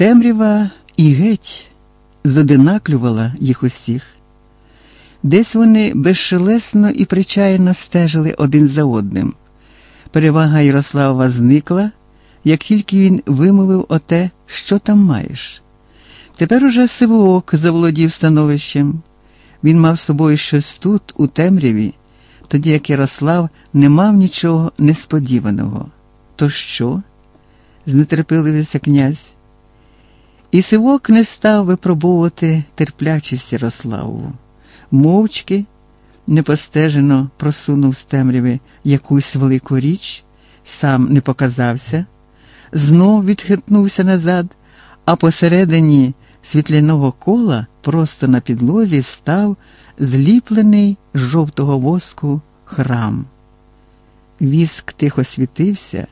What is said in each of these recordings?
Темрява і геть зодинаклювала їх усіх. Десь вони безшелесно і причайно стежили один за одним. Перевага Ярослава зникла, як тільки він вимовив оте, що там маєш. Тепер уже Сивоок заволодів становищем. Він мав з собою щось тут, у темряві, тоді як Ярослав не мав нічого несподіваного. То що? знетерпелився князь. І Сивок не став випробовувати терплячість Ярославу. Мовчки, непостежено просунув з темряви якусь велику річ, сам не показався, знов відхитнувся назад, а посередині світляного кола просто на підлозі став зліплений з жовтого воску храм. Віск тихо світився,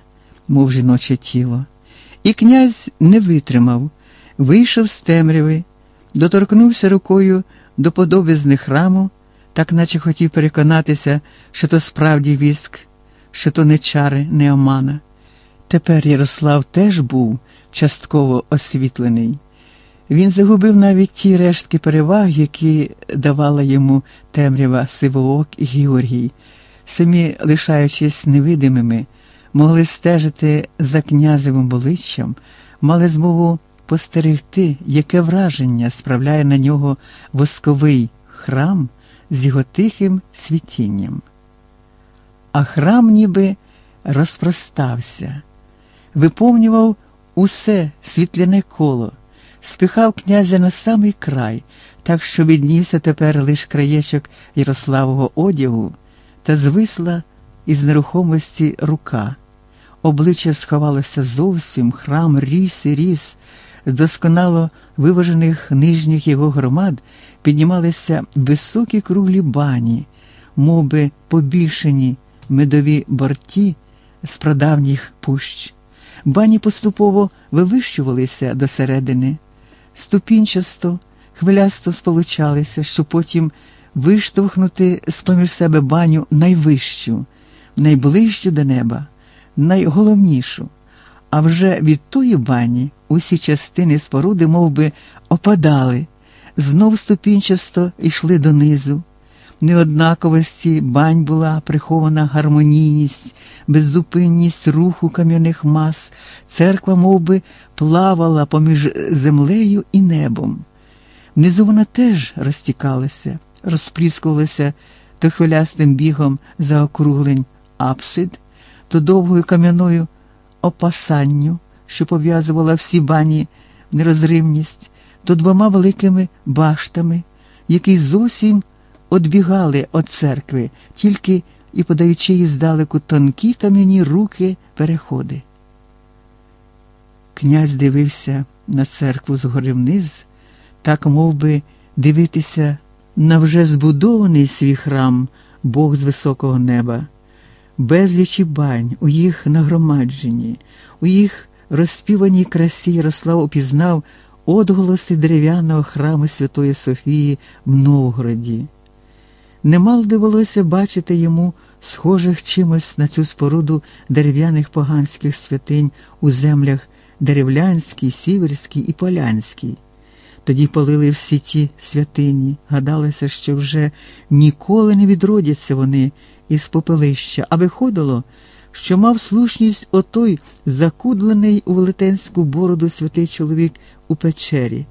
мов жіноче тіло, і князь не витримав, вийшов з темряви, доторкнувся рукою до подобизни храму, так наче хотів переконатися, що то справді віск, що то не чари, не омана. Тепер Ярослав теж був частково освітлений. Він загубив навіть ті рештки переваг, які давала йому темрява Сивоок і Георгій, самі лишаючись невидимими, могли стежити за князевим обличчям, мали змогу постерегти, яке враження справляє на нього восковий храм з його тихим світінням. А храм ніби розпростався, виповнював усе світляне коло, спихав князя на самий край, так що віднівся тепер лиш краєчок Ярославого одягу та звисла із нерухомості рука. Обличчя сховалося зовсім, храм ріс і ріс, досконало виважених нижніх його громад піднімалися високі круглі бані, моби побільшені медові борті з прадавніх пущ. Бані поступово вивищувалися до середини, ступінчасто, хвилясто сполучалися, щоб потім виштовхнути з поміж себе баню найвищу, найближчу до неба, найголовнішу. А вже від тої бані усі частини споруди мов би, опадали, знов ступінчасто йшли донизу. Неоднаковості бань була прихована гармонійність, беззупинність руху кам'яних мас, церква мов би, плавала поміж землею і небом. Внизу вона теж розтікалася, розпліскувалася то хвилястим бігом заокруглень апсид, то довгою кам'яною опасанню, що пов'язувала всі бані нерозривність, то двома великими баштами, які зовсім одбігали від церкви, тільки і подаючи їй здалеку тонкі кам'яні руки переходи. Князь дивився на церкву згори вниз, так мов би, дивитися на вже збудований свій храм, Бог з високого неба безлічі бань, у їх нагромадженні, у їх розпіваній красі Ярослав упізнав одголоси дерев'яного храму Святої Софії в Новгороді. Немало довелося бачити йому схожих чимось на цю споруду дерев'яних поганських святинь у землях Деревлянській, Сіверській і Полянській. Тоді полили всі ті святині, гадалося, що вже ніколи не відродяться вони із попелища, а виходило, що мав слушність отой закудлений у велетенську бороду святий чоловік у печері.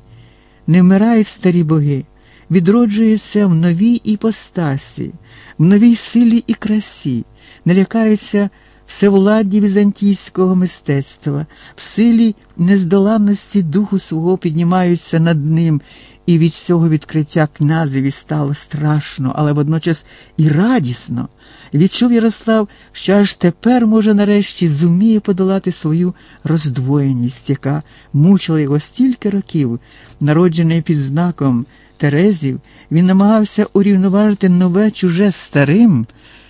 Не вмирають старі боги, відроджуються в новій іпостасі, в новій силі і красі, не лякаються всевладді візантійського мистецтва, в силі нездоланності духу свого піднімаються над ним, і від цього відкриття князеві стало страшно, але водночас і радісно. Відчув Ярослав, що аж тепер, може, нарешті зуміє подолати свою роздвоєність, яка мучила його стільки років, народжений під знаком Терезів, він намагався урівноважити нове чуже старим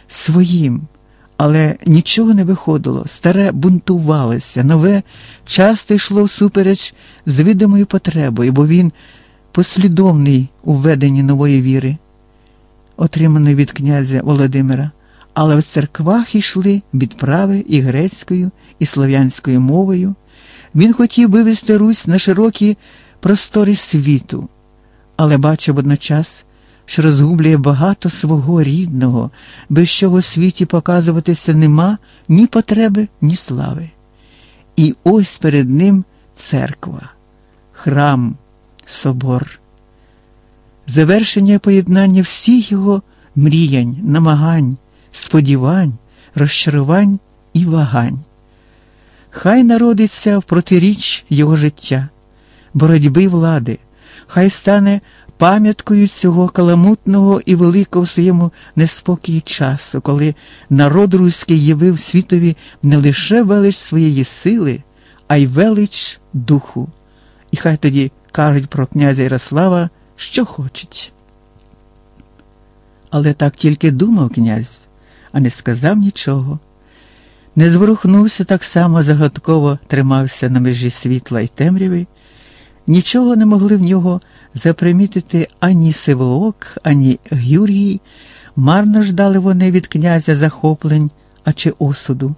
своїм. Але нічого не виходило, старе бунтувалося, нове часто йшло всупереч з видимою потребою, бо він послідовний у веденні нової віри, отриманої від князя Володимира, але в церквах йшли відправи і грецькою, і слов'янською мовою, Він хотів вивести Русь на широкі простори світу, але бачив водночас, що розгублює багато свого рідного, без чого в світі показуватися нема ні потреби, ні слави. І ось перед ним церква, храм, собор, завершення поєднання всіх його мріянь, намагань, сподівань, розчарувань і вагань. Хай народиться в протиріч його життя, боротьби влади, хай стане пам'яткою цього каламутного і великого в своєму неспокій часу, коли народ руський явив світові не лише велич своєї сили, а й велич духу. І хай тоді кажуть про князя Ярослава, що хочуть. Але так тільки думав князь, а не сказав нічого. Не зворухнувся так само загадково тримався на межі світла й темряви, нічого не могли в нього запримітити ані Сивоок, ані Гюрій, марно ждали вони від князя захоплень, а чи осуду.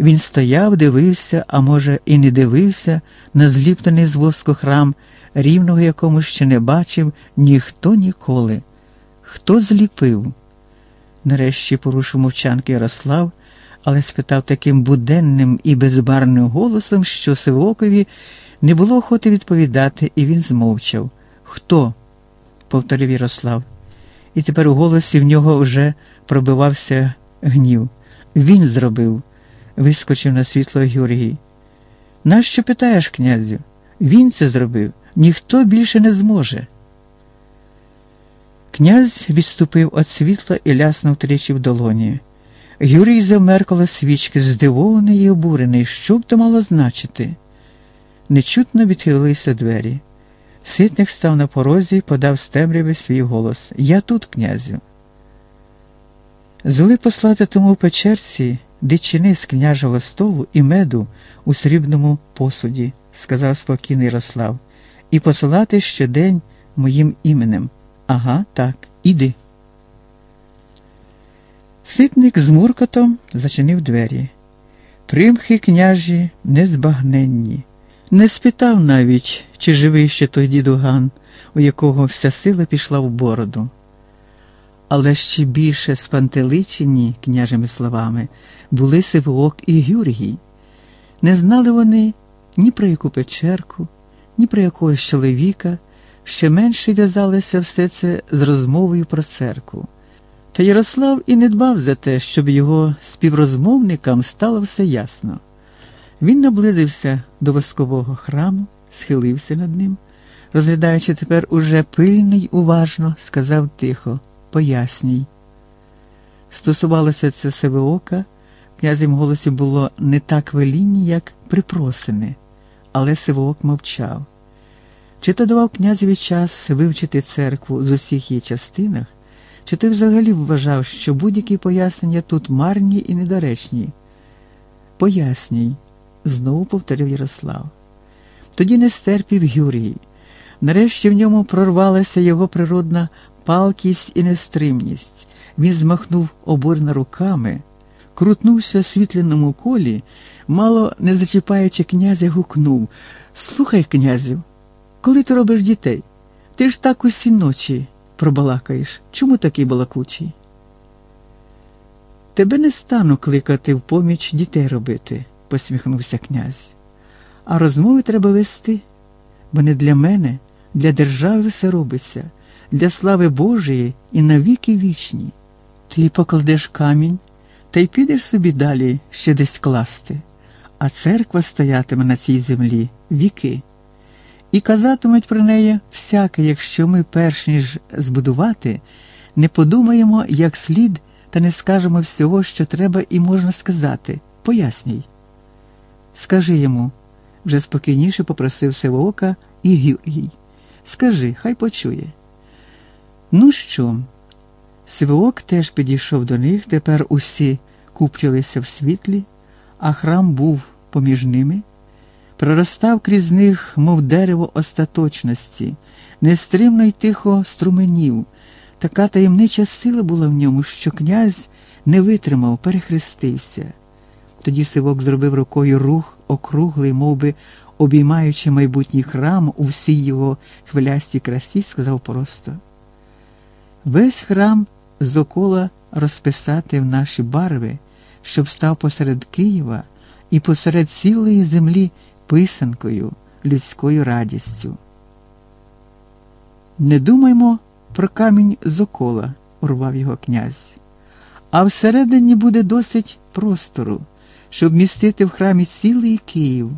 Він стояв, дивився, а може, і не дивився на зліптаний з воску храм, рівного якому ще не бачив ніхто ніколи. Хто зліпив? Нарешті порушив мовчанки Ярослав, але спитав таким буденним і безбарним голосом, що Сивокові не було охоти відповідати, і він змовчав. Хто? повторив Ярослав. І тепер у голосі в нього вже пробивався гнів. Він зробив, вискочив на світло Георгій. Нащо питаєш, князю? Він це зробив, ніхто більше не зможе. Князь відступив від світла і ляснув тричі в долоні. Юрій завмер коло свічки, здивований і обурений, що б то мало значити. Нечутно відхилилися двері. Ситник став на порозі і подав з темряви свій голос Я тут, князю. Звели послати тому в печерці дичини з княжого столу і меду у срібному посуді, сказав спокійний Ярослав, і посилати щодень моїм іменем. Ага, так, іди. Ситник з муркотом зачинив двері. Примхи княжі незбагненні. Не спитав навіть, чи живий ще той дідуган, у якого вся сила пішла в бороду. Але ще більше спантеличені княжими словами були Сивоок і Гюргій. Не знали вони ні про яку печерку, ні про якогось чоловіка, ще менше в'язалося все це з розмовою про церкву. Та Ярослав і не дбав за те, щоб його співрозмовникам стало все ясно. Він наблизився до воскового храму, схилився над ним, розглядаючи тепер уже пильно й уважно, сказав тихо Поясній. Стосувалося це себе ока, князем голосі було не так велінні, як припросини, але Сивоок мовчав. Чи то давав князеві час вивчити церкву з усіх її частинах, чи той взагалі вважав, що будь-які пояснення тут марні і недоречні? Поясній, знову повторив Ярослав. Тоді не стерпів Юрій. Нарешті в ньому прорвалася його природна палкість і нестримність. Він змахнув обурно руками, крутнувся в світляному колі, мало не зачіпаючи князя, гукнув Слухай, князю, коли ти робиш дітей? Ти ж так усі ночі пробалакаєш. Чому такий балакучий? Тебе не стану кликати в поміч дітей робити, посміхнувся князь. А розмови треба вести, бо не для мене, для держави все робиться, для слави Божої і навіки вічні. Ти покладеш камінь та й підеш собі далі ще десь класти, а церква стоятиме на цій землі віки. І казатимуть про неї всяке, якщо ми, перш ніж збудувати, не подумаємо як слід та не скажемо всього, що треба і можна сказати. Поясній. Скажи йому, вже спокійніше попросив Сивоока і Гюргій. Скажи, хай почує. Ну що? Сивоок теж підійшов до них, тепер усі купчилися в світлі, а храм був поміж ними проростав крізь них, мов дерево остаточності, нестримно й тихо струменів. Така таємнича сила була в ньому, що князь не витримав, перехрестився. Тоді сивок зробив рукою рух округлий, мов би, обіймаючи майбутній храм у всій його хвилястій красі, сказав просто: весь храм зокола розписати в наші барви, щоб став посеред Києва і посеред цілої землі писанкою, людською радістю. Не думаймо про камінь зокола, урвав його князь, а всередині буде досить простору, щоб містити в храмі цілий Київ.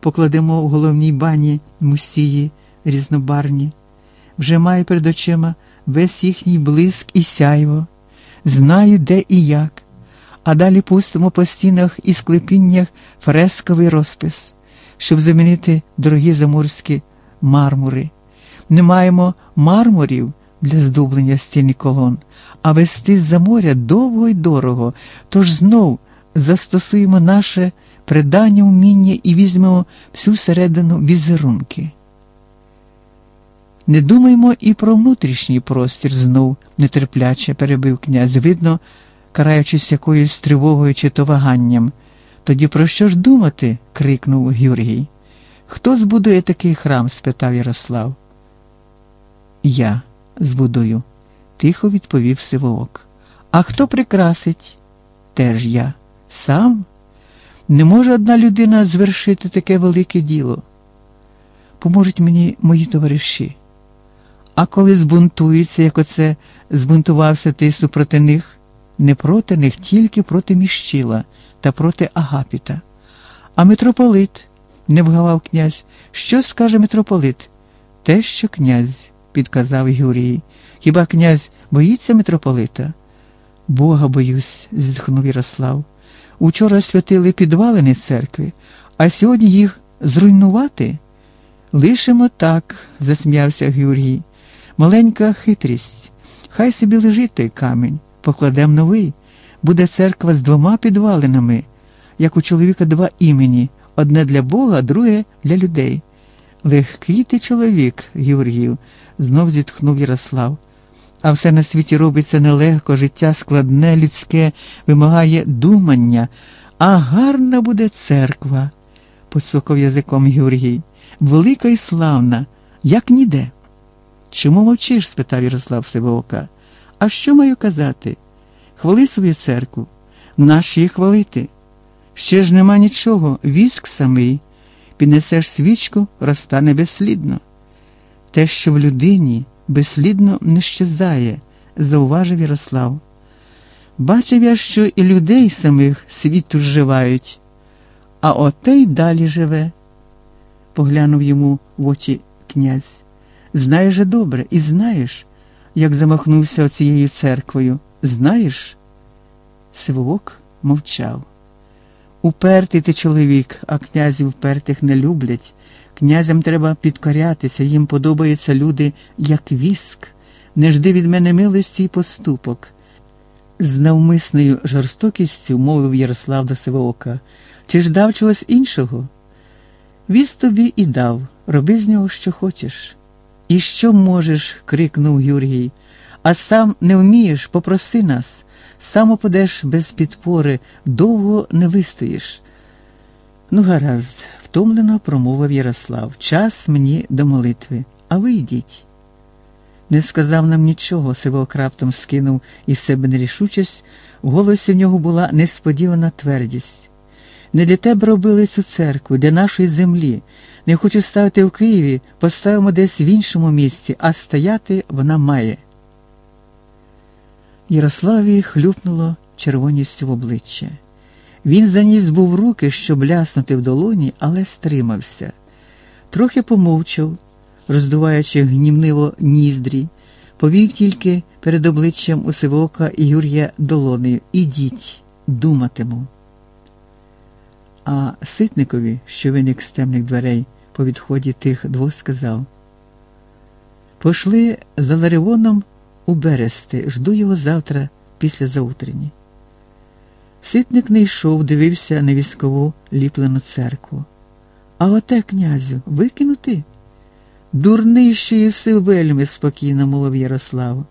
Покладемо в головній бані мусії різнобарні, вже маю перед очима весь їхній блиск і сяйво, знаю, де і як, а далі пустимо по стінах і склепіннях фресковий розпис, щоб замінити дорогі заморські мармури. Не маємо мармурів для здублення стін і колон, а вести з-за моря довго й дорого, тож знов застосуємо наше придання уміння і візьмемо всю середину візерунки. Не думаймо і про внутрішній простір знов нетерпляче перебив князь, видно, караючись якоюсь тривогою чи то ваганням. Тоді про що ж думати? крикнув Георгій. Хто збудує такий храм? спитав Ярослав. Я збудую, тихо відповів Сивоок. А хто прикрасить? Теж я. Сам? Не може одна людина звершити таке велике діло. Поможуть мені мої товариші. А коли збунтуються, як оце збунтувався ти супроти них, не проти них, тільки проти міщила та проти Агапіта. А митрополит, не вгавав князь, що скаже митрополит? Те, що князь, підказав Юрій. Хіба князь боїться митрополита? Бога боюсь, зітхнув Ярослав. Учора святили підвалини церкви, а сьогодні їх зруйнувати? Лишимо так, засміявся Георгій. Маленька хитрість. Хай собі лежить той камінь, покладем новий. Буде церква з двома підвалинами, як у чоловіка два імені одне для Бога, друге для людей. Легкий ти чоловік, Георгію, знов зітхнув Ярослав. А все на світі робиться нелегко, життя складне, людське, вимагає думання, а гарна буде церква, поцокав язиком Георгій. Велика і славна, як ніде. Чому мовчиш? спитав Ярослав Сивоока. А що маю казати? Хвали свою церкву, наш її хвалити. Ще ж нема нічого, віск самий, піднесеш свічку, розтане безслідно. Те, що в людині безслідно не щезає, зауважив Ярослав. Бачив я, що і людей самих світу зживають, а отей далі живе, поглянув йому в очі князь. Знаєш же добре, і знаєш, як замахнувся оцією церквою. Знаєш? Сивовок мовчав. Упертий ти чоловік, а князів упертих не люблять. Князям треба підкорятися, їм подобаються люди, як віск. Не жди від мене милості й поступок. З навмисною жорстокістю мовив Ярослав до Сивоока. Чи ж дав чогось іншого? Віз тобі і дав, роби з нього, що хочеш. І що можеш? крикнув Юрій. А сам не вмієш, попроси нас, сам опадеш без підпори, довго не вистоїш. Ну, гаразд, втомлено промовив Ярослав. Час мені до молитви, а ви йдіть. Не сказав нам нічого, Сивок раптом скинув із себе нерішучість, в голосі в нього була несподівана твердість. Не для тебе робили цю церкву, для нашої землі. Не хочу ставити в Києві, поставимо десь в іншому місці, а стояти вона має. Ярославі хлюпнуло червоністю в обличчя. Він заніс був руки, щоб ляснути в долоні, але стримався. Трохи помовчав, роздуваючи гнівниво ніздрі, повів тільки перед обличчям у Сивока Юрія долонею Ідіть, думатиму. А ситникові, що виник з темних дверей по відході тих двох, сказав Пошли за Ларивоном у Берести, жду його завтра після заутрені. Ситник не йшов, дивився на військову ліплену церкву. А оте, князю, викинути? Дурний ще єси вельми, спокійно мовив Ярослав.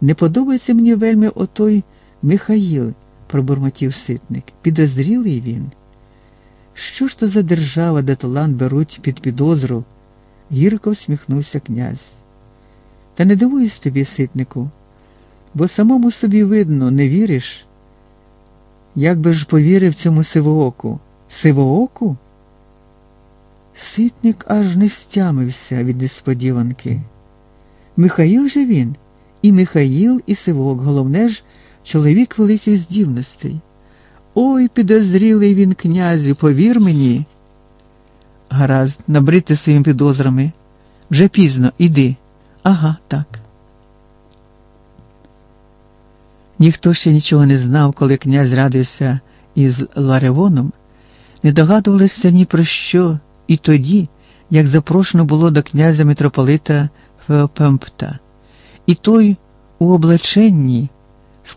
Не подобається мені вельми отой Михаїл, пробурмотів ситник. Підозрілий він. Що ж то за держава, де талант беруть під підозру? Гірко всміхнувся князь. Та не дивуюсь тобі, ситнику, бо самому собі видно, не віриш. Як би ж повірив цьому сивооку? Сивооку? Ситник аж не стямився від несподіванки. Михаїл же він, і Михаїл, і Сивок, головне ж, чоловік великих здібностей. Ой, підозрілий він, князю, повір мені. Гаразд, набрити своїми підозрами. Вже пізно, іди. Ага, так. Ніхто ще нічого не знав, коли князь радився із Ларевоном, не догадувалися ні про що і тоді, як запрошено було до князя митрополита Феопемпта, і той у облаченні з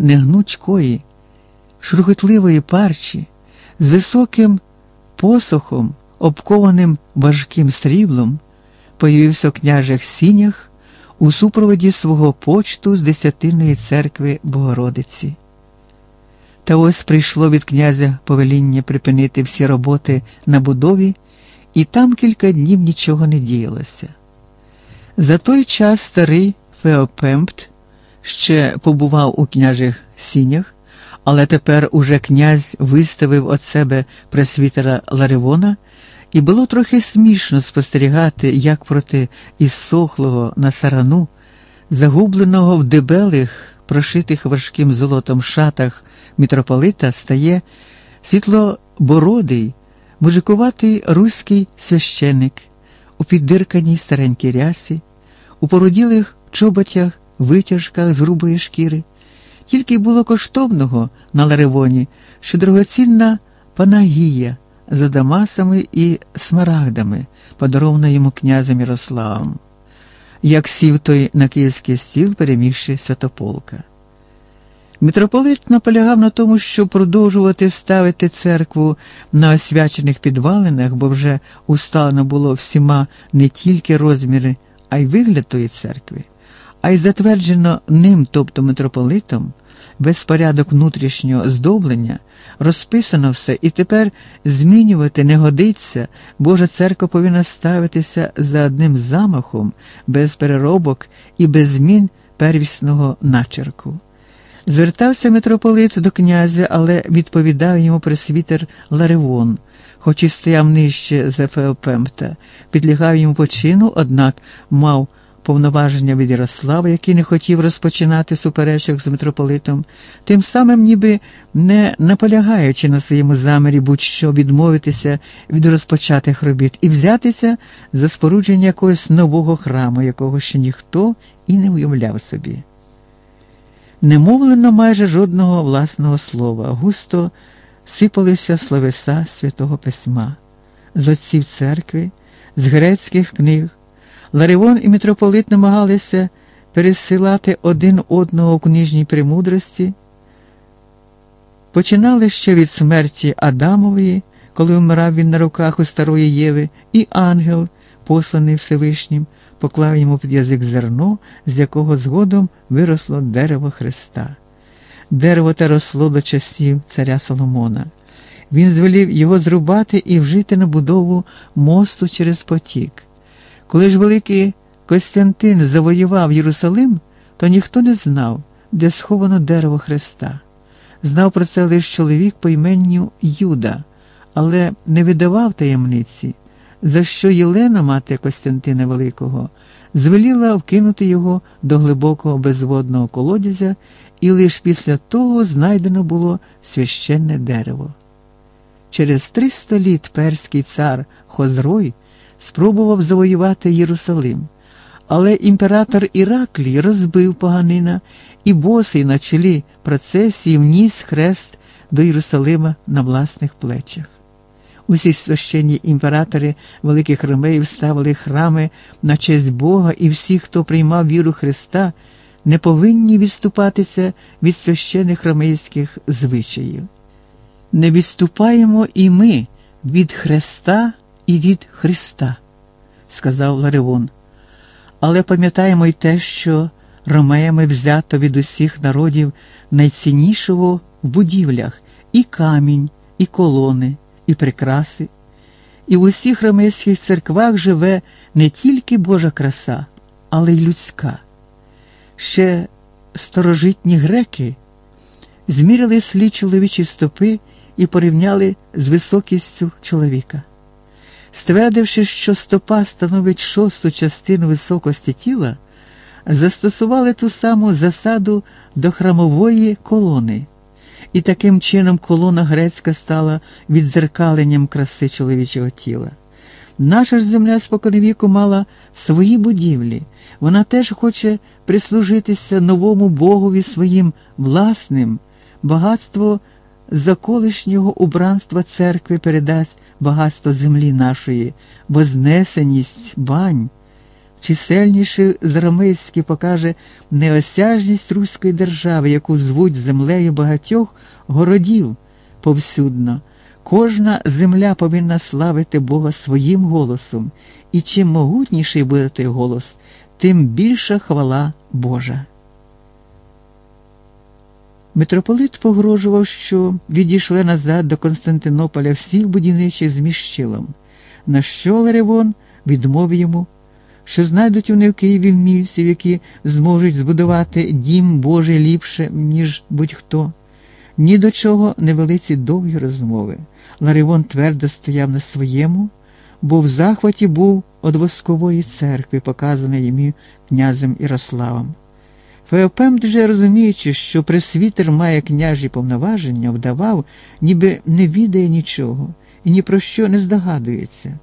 негнучкої, шрухотливої парчі, з високим посохом, обкованим важким сріблом, появився в княжих сінях у супроводі свого почту з Десятинної церкви Богородиці. Та ось прийшло від князя повеління припинити всі роботи на будові, і там кілька днів нічого не діялося. За той час старий Феопемпт ще побував у княжих сінях, але тепер уже князь виставив від себе пресвітера Ларивона, і було трохи смішно спостерігати, як проти іссохлого на сарану, загубленого в дебелих, прошитих важким золотом шатах митрополита, стає світлобородий, мужикуватий руський священик у піддирканій старенькій рясі, у породілих чоботях, витяжках з грубої шкіри. Тільки було коштовного на Ларевоні, що дорогоцінна панагія за дамасами і смарагдами, подарована йому князем Ярославом, як сів той на київський стіл, перемігши святополка. Митрополит наполягав на тому, щоб продовжувати ставити церкву на освячених підвалинах, бо вже усталено було всіма не тільки розміри, а й вигляд тої церкви, а й затверджено ним, тобто митрополитом, безпорядок внутрішнього здоблення, розписано все, і тепер змінювати не годиться, Божа церква повинна ставитися за одним замахом, без переробок і без змін первісного начерку. Звертався митрополит до князя, але відповідав йому пресвітер Ларивон, хоч і стояв нижче за Феопемта, підлягав йому почину, однак мав повноваження від Ярослава, який не хотів розпочинати суперечок з митрополитом, тим самим, ніби не наполягаючи на своєму замірі будь-що відмовитися від розпочатих робіт і взятися за спорудження якогось нового храму, якого ще ніхто і не уявляв собі. Не мовлено майже жодного власного слова, густо сипалися словеса святого письма, з отців церкви, з грецьких книг. Ларивон і митрополит намагалися пересилати один одного у книжній премудрості. Починали ще від смерті Адамової, коли вмирав він на руках у старої Єви, і ангел, посланий Всевишнім, поклав йому під язик зерно, з якого згодом виросло дерево Христа. Дерево те росло до часів царя Соломона. Він звелів його зрубати і вжити на будову мосту через потік. Коли ж великий Костянтин завоював Єрусалим, то ніхто не знав, де сховано дерево Христа. Знав про це лише чоловік по іменню Юда, але не видавав таємниці, за що Єлена, мати Костянтина Великого, звеліла вкинути його до глибокого безводного колодязя, і лише після того знайдено було священне дерево. Через триста літ перський цар Хозрой спробував завоювати Єрусалим, але імператор Іраклій розбив поганина і босий на чолі процесії вніс хрест до Єрусалима на власних плечах. Усі священні імператори великих ромеїв ставили храми на честь Бога, і всі, хто приймав віру Христа, не повинні відступатися від священих ромейських звичаїв. Не відступаємо і ми від Христа і від Христа, сказав Ларивон. Але пам'ятаємо й те, що ромеями взято від усіх народів найціннішого в будівлях і камінь, і колони і прикраси, і в усіх ромейських церквах живе не тільки Божа краса, але й людська. Ще старожитні греки зміряли слід чоловічі стопи і порівняли з високістю чоловіка. Ствердивши, що стопа становить шосту частину високості тіла, застосували ту саму засаду до храмової колони, і таким чином колона грецька стала відзеркаленням краси чоловічого тіла. Наша ж земля споконвіку мала свої будівлі, вона теж хоче прислужитися новому Богові своїм власним, багатство заколишнього убранства церкви передасть багатство землі нашої, вознесеність бань. Чисельніший з Ромейський покаже неосяжність руської держави, яку звуть землею багатьох городів повсюдно. Кожна земля повинна славити Бога своїм голосом, і чим могутніший буде той голос, тим більша хвала Божа. Митрополит погрожував, що відійшли назад до Константинополя всіх будівничих з міщилом, на що Ларевон відмовив йому, що знайдуть вони в Києві вмільців, які зможуть збудувати дім Божий ліпше, ніж будь-хто. Ні до чого не вели ці довгі розмови. Ларивон твердо стояв на своєму, бо в захваті був від воскової церкви, показаної йому князем Ірославом. Феопем, дуже розуміючи, що пресвітер має княжі повноваження, вдавав, ніби не відає нічого і ні про що не здогадується.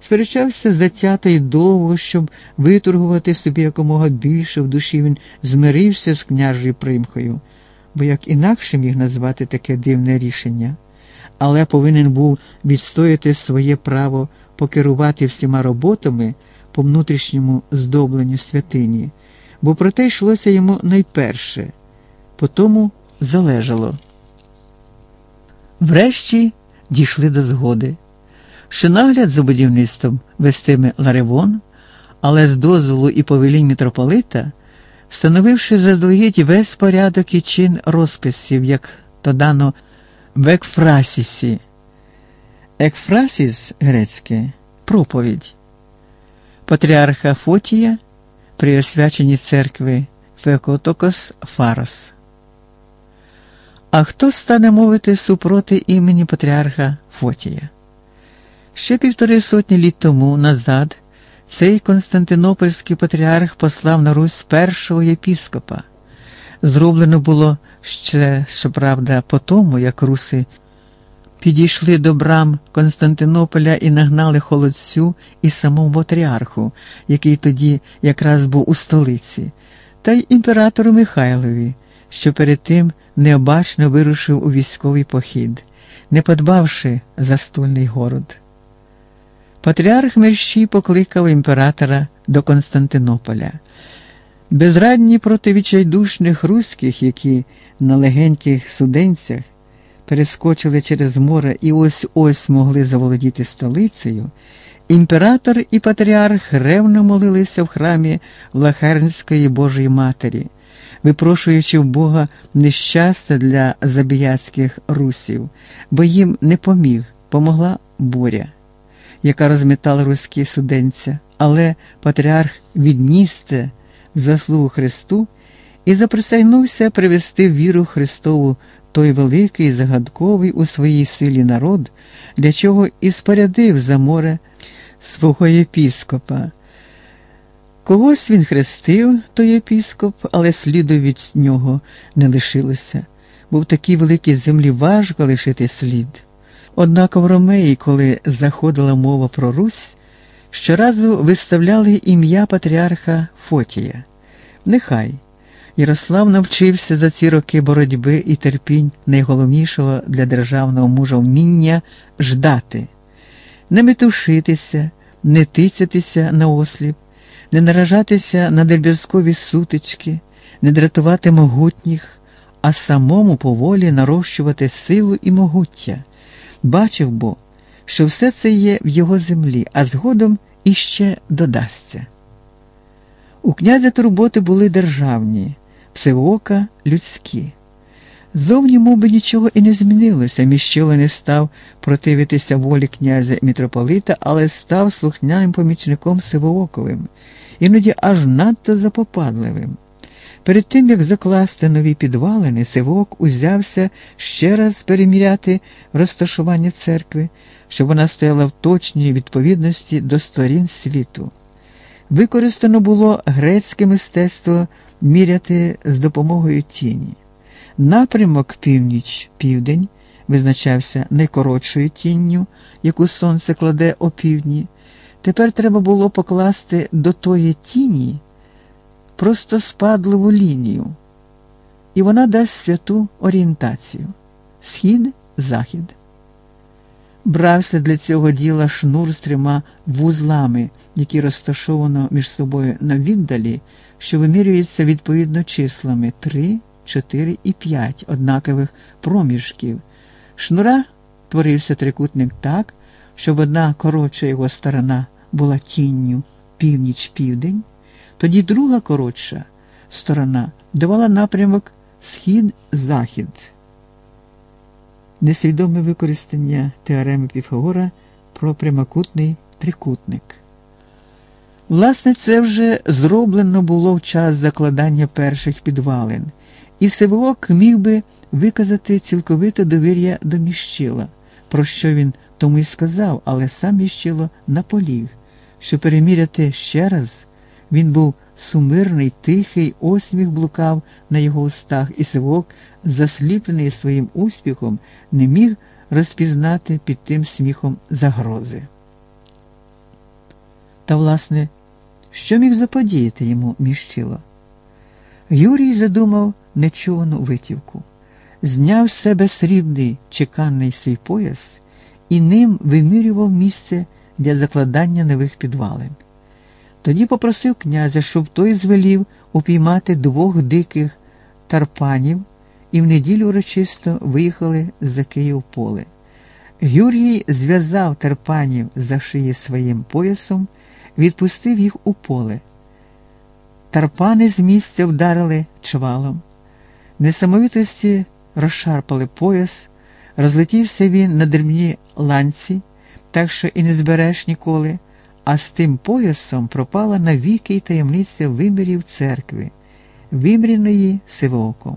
Сперечався затято й довго, щоб виторгувати собі якомога більше в душі. Він змирився з княжою примхою, бо як інакше міг назвати таке дивне рішення, але повинен був відстояти своє право покерувати всіма роботами по внутрішньому здобленню святині бо про те йшлося йому найперше, по тому залежало. Врешті дійшли до згоди, що нагляд за будівництвом вестиме Ларевон, але з дозволу і повелінь митрополита, встановивши заздалегідь весь порядок і чин розписів, як то дано в екфрасісі. Екфрасіс грецьке проповідь. Патріарха Фотія при освяченні церкви Феокотокос Фарос. А хто стане мовити супроти імені Патріарха Фотія? Ще півтори сотні літ тому назад цей Константинопольський патріарх послав на Русь першого єпіскопа. Зроблено було ще, щоправда, по тому, як руси підійшли до брам Константинополя і нагнали холодцю і самому патріарху, який тоді якраз був у столиці, та й імператору Михайлові, що перед тим необачно вирушив у військовий похід, не подбавши за стольний город. Патріарх мерщій покликав імператора до Константинополя. Безрадні проти відчайдушних руських, які на легеньких суденцях перескочили через море і ось ось могли заволодіти столицею, імператор і патріарх ревно молилися в храмі Лахернської Божої Матері, випрошуючи в Бога нещастя для забіяцьких русів, бо їм не поміг, помогла буря, яка розмітала руські суденця, але патріарх відніс це в заслугу Христу і заприсягнувся привести віру Христову той великий, загадковий у своїй силі народ, для чого і спорядив за море свого єпіскопа. Когось він хрестив, той єпіскоп, але сліду від нього не лишилося, бо в такій великій землі важко лишити слід. Однак в Ромеї, коли заходила мова про Русь, щоразу виставляли ім'я патріарха Фотія. Нехай. Ярослав навчився за ці роки боротьби і терпінь найголовнішого для державного мужа вміння ждати, не метушитися, не тицятися на осліп, не наражатися на дербязкові сутички, не дратувати могутніх, а самому поволі нарощувати силу і могуття. Бачив бо, що все це є в його землі, а згодом іще додасться. У князя турботи були державні. Псевока людські. Зовні мов би, нічого і не змінилося. Міщило не став противитися волі князя митрополита, але став слухняним помічником Сивооковим, іноді аж надто запопадливим. Перед тим, як закласти нові підвалини, Сивок узявся ще раз переміряти розташування церкви, щоб вона стояла в точній відповідності до сторін світу. Використано було грецьке мистецтво міряти з допомогою тіні. Напрямок північ-південь визначався найкоротшою тінню, яку сонце кладе опівдні. Тепер треба було покласти до тої тіні просто спадливу лінію, і вона дасть святу орієнтацію схід, захід. Брався для цього діла шнур з трьома вузлами, які розташовано між собою на віддалі, що вимірюється відповідно числами 3, 4 і 5 однакових проміжків. Шнура творився трикутник так, щоб одна коротша його сторона була тінню північ-південь, тоді друга коротша сторона давала напрямок схід-захід. Несвідоме використання теореми Піфагора про прямокутний трикутник. Власне, це вже зроблено було в час закладання перших підвалин, і Сивок міг би виказати цілковите довір'я до міщила, про що він тому й сказав, але сам міщило наполіг, що переміряти ще раз він був сумирний, тихий, осміх блукав на його устах, і Сивок, засліплений своїм успіхом, не міг розпізнати під тим сміхом загрози. Та, власне, що міг заподіяти йому міщило? Юрій задумав нечувану витівку, зняв з себе срібний чеканний свій пояс і ним вимірював місце для закладання нових підвалин. Тоді попросив князя, щоб той звелів упіймати двох диких тарпанів і в неділю урочисто виїхали за Київ поле. Юрій зв'язав тарпанів за шиї своїм поясом, відпустив їх у поле. Тарпани з місця вдарили чвалом. Несамовитості розшарпали пояс, розлетівся він на дрібні ланці, так що і не збереш ніколи а з тим поясом пропала навіки й таємниця вимірів церкви, вимряної сивоком.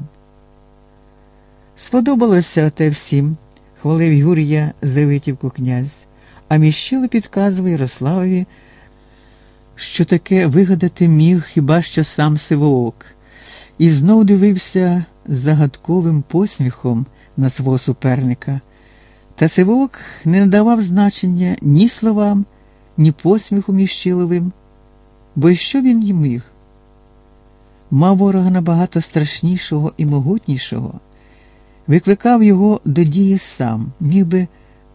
Сподобалося те всім, хвалив Юрія Завитівку князь, а міщило підказує Ярославові, що таке вигадати міг хіба що сам Сивоок, і знов дивився загадковим посміхом на свого суперника. Та Сивоок не надавав значення ні словам ні посміху міщиловим, бо що він їм міг? Мав ворога набагато страшнішого і могутнішого, викликав його до дії сам, міг би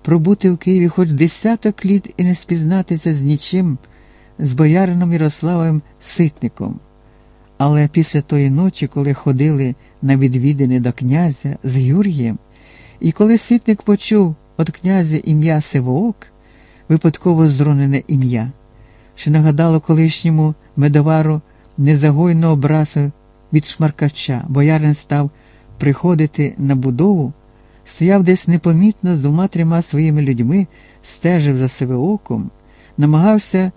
пробути в Києві хоч десяток літ і не спізнатися з нічим, з боярином Ярославом Ситником. Але після тої ночі, коли ходили на відвідини до князя з Юрієм, і коли ситник почув від князя ім'я Сивоок, випадково зронене ім'я, що нагадало колишньому медовару незагойну образу від шмаркача, боярин став приходити на будову, стояв десь непомітно з двома трьома своїми людьми, стежив за себе оком, намагався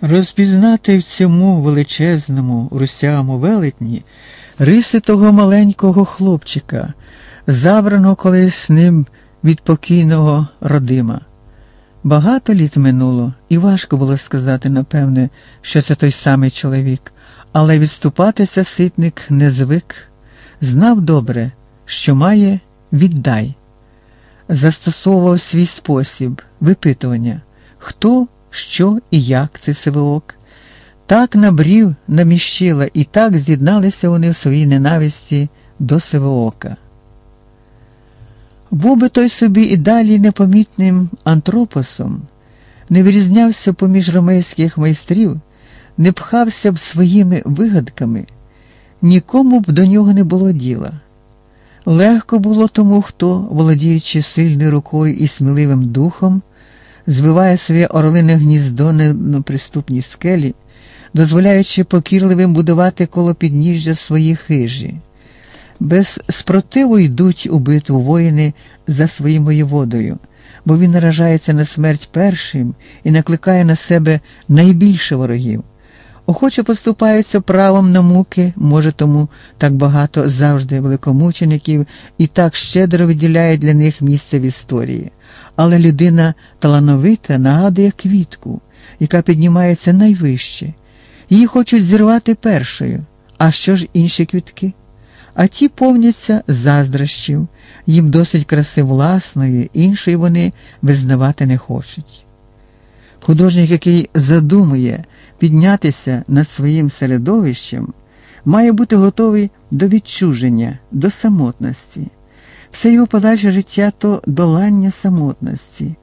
розпізнати в цьому величезному русявому велетні риси того маленького хлопчика, забраного колись ним від покійного родима. Багато літ минуло, і важко було сказати, напевне, що це той самий чоловік, але відступатися ситник не звик, знав добре, що має віддай. Застосовував свій спосіб випитування, хто, що і як це Сивоок. Так набрів, наміщила, і так з'єдналися вони в своїй ненависті до Сивоока. Був би той собі і далі непомітним антропосом, не вирізнявся поміж ромейських майстрів, не пхався б своїми вигадками, нікому б до нього не було діла. Легко було тому, хто, володіючи сильною рукою і сміливим духом, звиває своє орлине гніздо на приступній скелі, дозволяючи покірливим будувати коло підніжжя свої хижі. Без спротиву йдуть у битву воїни за своїм воєводою, бо він наражається на смерть першим і накликає на себе найбільше ворогів. Охоче поступаються правом на муки, може, тому так багато завжди великомучеників і так щедро виділяє для них місце в історії. Але людина талановита нагадує квітку, яка піднімається найвище. Її хочуть зірвати першою. А що ж інші квітки? А ті повняться заздрощів, їм досить краси власної, іншої вони визнавати не хочуть. Художник, який задумує піднятися над своїм середовищем, має бути готовий до відчуження, до самотності. Все його подальше життя то долання самотності.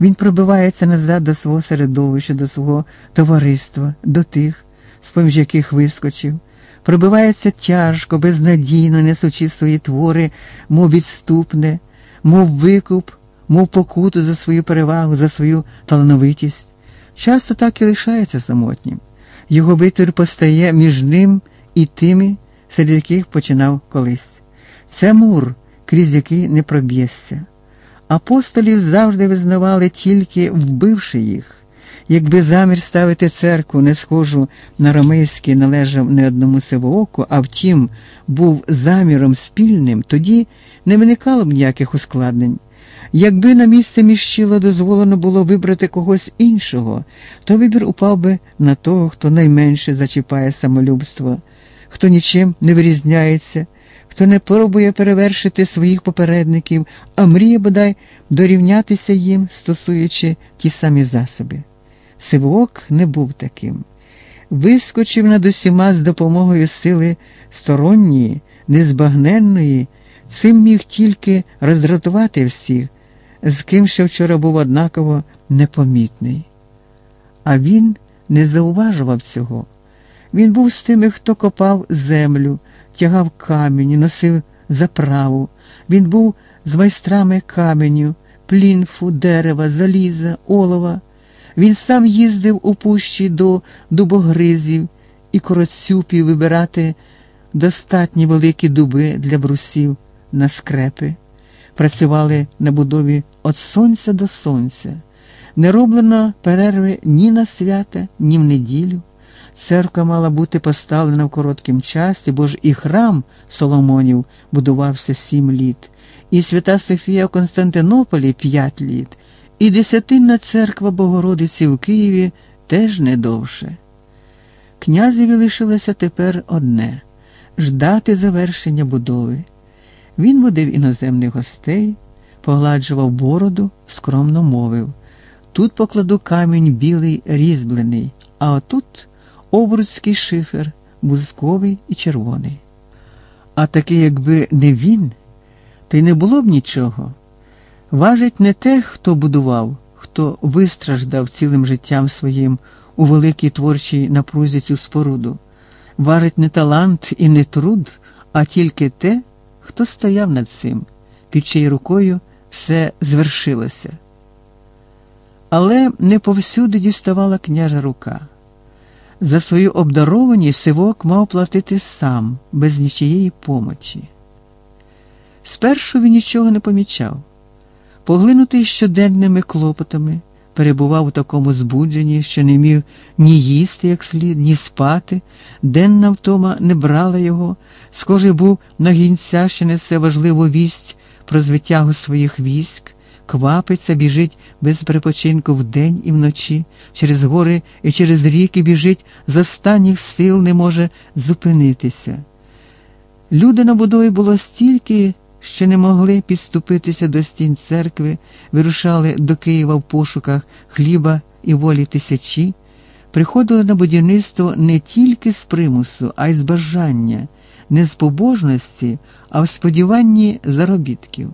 Він пробивається назад до свого середовища, до свого товариства, до тих, з поміж яких вискочив, пробивається тяжко, безнадійно, несучи свої твори, мов відступне, мов викуп, мов покуту за свою перевагу, за свою талановитість. Часто так і лишається самотнім. Його витвір постає між ним і тими, серед яких починав колись. Це мур, крізь який не проб'єшся. Апостолів завжди визнавали тільки вбивши їх. Якби замір ставити церкву не схожу на ромейський належав не одному сивооку, а втім, був заміром спільним, тоді не виникало б ніяких ускладнень. Якби на місце міщила дозволено було вибрати когось іншого, то вибір упав би на того, хто найменше зачіпає самолюбство, хто нічим не вирізняється, хто не пробує перевершити своїх попередників, а мріє бодай дорівнятися їм, стосуючи ті самі засоби. Сивоок не був таким. Вискочив над усіма з допомогою сили сторонньої, незбагненної, цим міг тільки роздратувати всіх, з ким ще вчора був однаково непомітний. А він не зауважував цього. Він був з тими, хто копав землю, тягав камінь, носив заправу. Він був з майстрами каменю, плінфу, дерева, заліза, олова. Він сам їздив у пущі до дубогризів і короцюпів вибирати достатні великі дуби для брусів на скрепи. Працювали на будові від сонця до сонця. Не роблено перерви ні на свята, ні в неділю. Церква мала бути поставлена в короткім часі, бо ж і храм Соломонів будувався сім літ, і свята Софія в Константинополі п'ять літ, і десятинна церква Богородиці в Києві теж не довше. Князеві лишилося тепер одне ждати завершення будови. Він водив іноземних гостей, погладжував бороду, скромно мовив тут покладу камінь білий різьблений, а отут оврудський шифер, бузковий і червоний. А такий, якби не він, то й не було б нічого. Важить не те, хто будував, хто вистраждав цілим життям своїм у великій творчій напрузі цю споруду. Важить не талант і не труд, а тільки те, хто стояв над цим, під чиєю рукою все звершилося. Але не повсюди діставала княжа рука. За свою обдарованість сивок мав платити сам, без нічиєї помочі. Спершу він нічого не помічав, поглинутий щоденними клопотами, перебував у такому збудженні, що не міг ні їсти як слід, ні спати, денна втома не брала його, схожий був на гінця, що несе важливу вість про звитягу своїх військ. Квапиться, біжить без перепочинку вдень і вночі, через гори і через ріки біжить, з останніх сил не може зупинитися. Люди на будові було стільки, що не могли підступитися до стін церкви, вирушали до Києва в пошуках хліба і волі тисячі, приходили на будівництво не тільки з примусу, а й з бажання, не з побожності, а в сподіванні заробітків.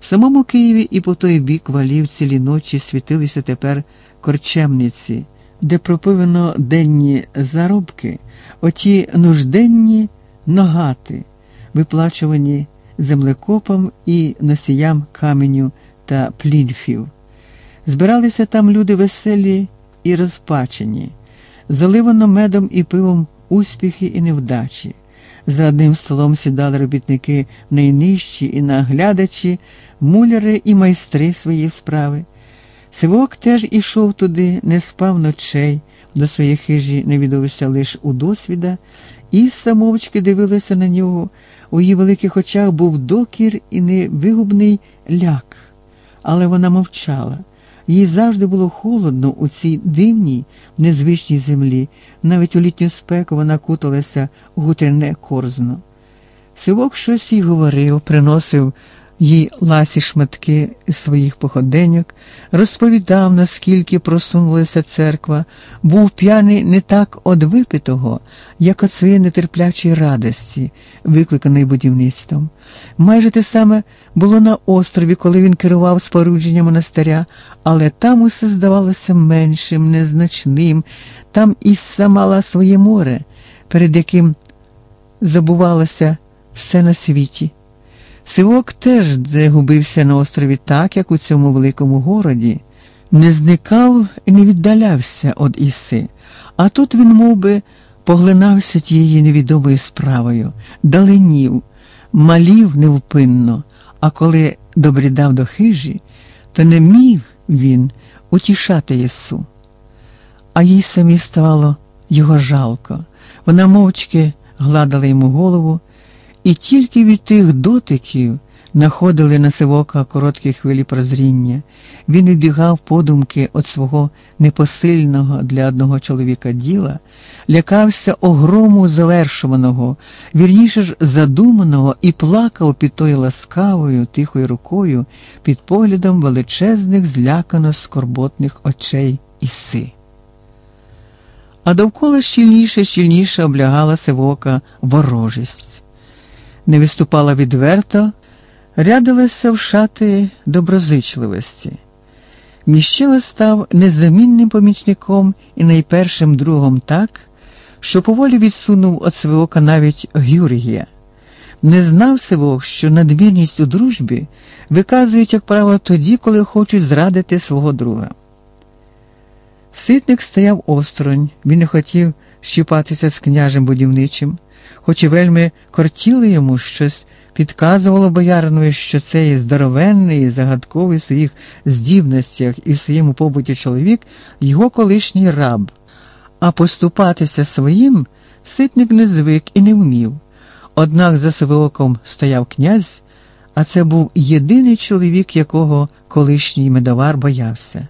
В самому Києві і по той бік валів цілі ночі світилися тепер корчемниці, де пропивано денні заробки, оті нужденні ногати, виплачувані землекопам і носіям каменю та плінфів. Збиралися там люди веселі і розпачені, заливано медом і пивом успіхи і невдачі, За одним столом сідали робітники найнижчі і наглядачі, муляри і майстри своєї справи. Сивок теж ішов туди, не спав ночей, до своєї хижі не відовився лише у досвіда, і самовчки дивилася на нього. У її великих очах був докір і невигубний ляк, але вона мовчала. Їй завжди було холодно у цій дивній, незвичній землі, навіть у літню спеку вона куталася у гутряне корзно. Сивок щось їй говорив, приносив їй ласі шматки своїх походеньок, розповідав, наскільки просунулася церква, був п'яний не так од випитого, як від своєї нетерплячої радості, викликаної будівництвом. Майже те саме було на острові, коли він керував спорудженням монастиря, але там усе здавалося меншим, незначним, там Ісса мала своє море, перед яким забувалося все на світі. Сивок теж загубився на острові так, як у цьому великому городі, не зникав і не віддалявся від Іси, а тут він мов би, поглинався тією невідомою справою, даленів, малів невпинно, а коли добрідав до хижі, то не міг він утішати Ісу. А їй самі ставало його жалко. Вона мовчки гладила йому голову. І тільки від тих дотиків находили на сивока короткі хвилі прозріння. Він відбігав подумки від свого непосильного для одного чоловіка діла, лякався огрому завершуваного, вірніше ж задуманого і плакав під тою ласкавою, тихою рукою, під поглядом величезних, злякано скорботних очей Іси. А довкола щільніше, щільніше облягала сивока ворожість не виступала відверто, рядилася в шати доброзичливості. Міщила став незамінним помічником і найпершим другом так, що поволі відсунув від Сивока навіть Гюргія. Не знав Сивок, що надмірність у дружбі виказують, як правило, тоді, коли хочуть зрадити свого друга. Ситник стояв осторонь, він не хотів щіпатися з княжем будівничим хоч і вельми кортіли йому щось, підказувало бояринові, що цей здоровенний, і загадковий в своїх здібностях і в своєму побуті чоловік його колишній раб, а поступатися своїм ситник не звик і не вмів. Однак за Сивооком стояв князь, а це був єдиний чоловік, якого колишній медовар боявся.